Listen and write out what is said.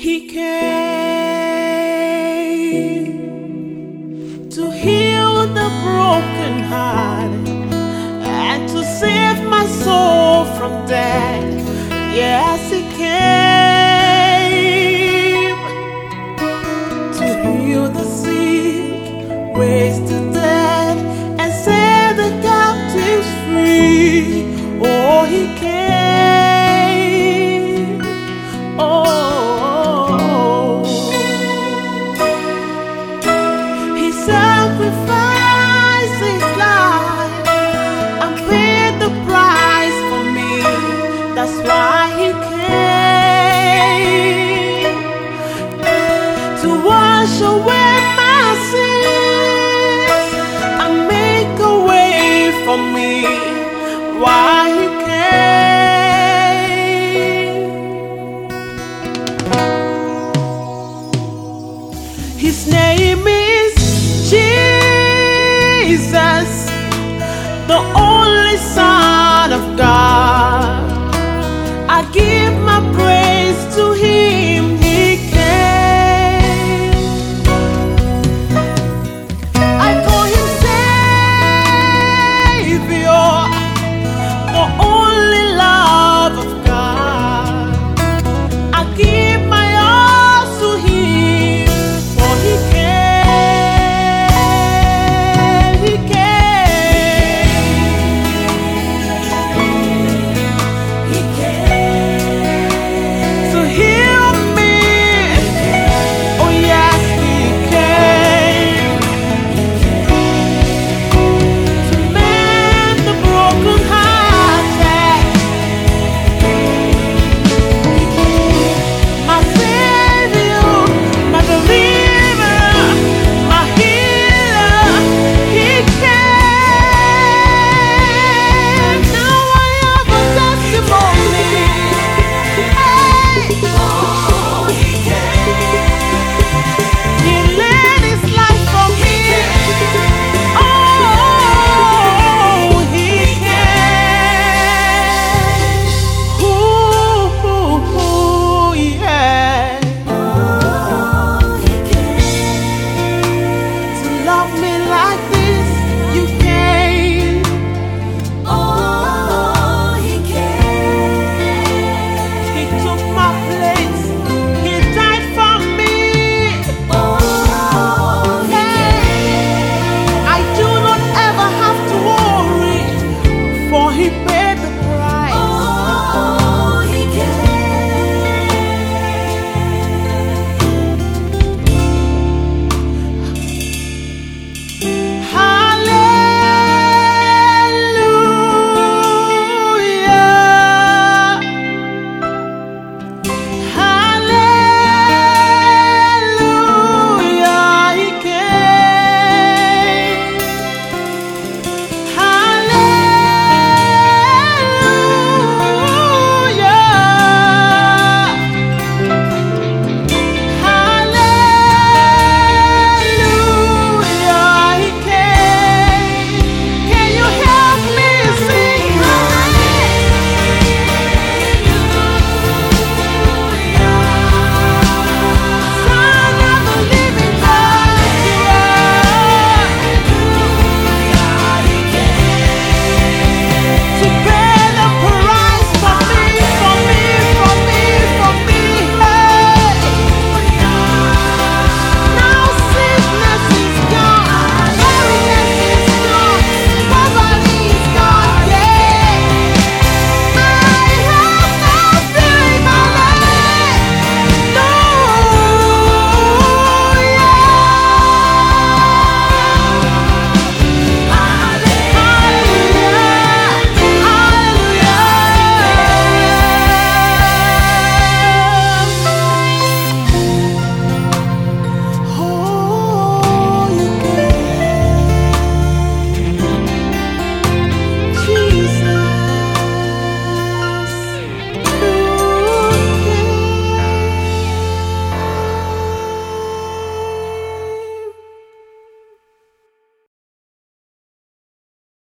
He came to heal the broken heart and to save my soul from death. Yes, He came to heal the sick, raise the dead, and set the captives free. Oh, He came. why he came. His name is Jesus, the only Son of God. I give.